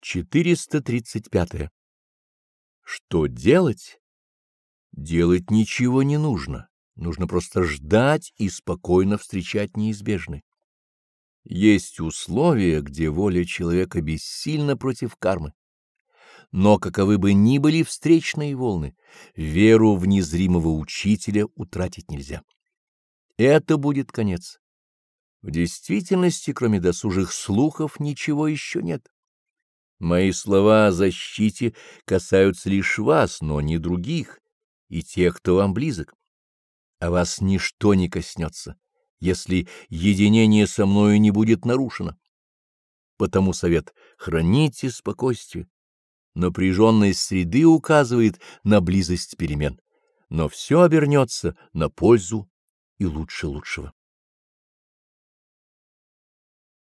435. Что делать? Делать ничего не нужно. Нужно просто ждать и спокойно встречать неизбежное. Есть условия, где воля человека бессильна против кармы. Но каковы бы ни были встречные волны, веру в незримого учителя утратить нельзя. Это будет конец. В действительности, кроме досужих слухов, ничего еще нет. Мои слова о защите касаются лишь вас, но не других, и тех, кто вам близок. А вас ничто не коснется, если единение со мною не будет нарушено. Потому совет — храните спокойствие. Напряженность среды указывает на близость перемен, но все обернется на пользу и лучше лучшего.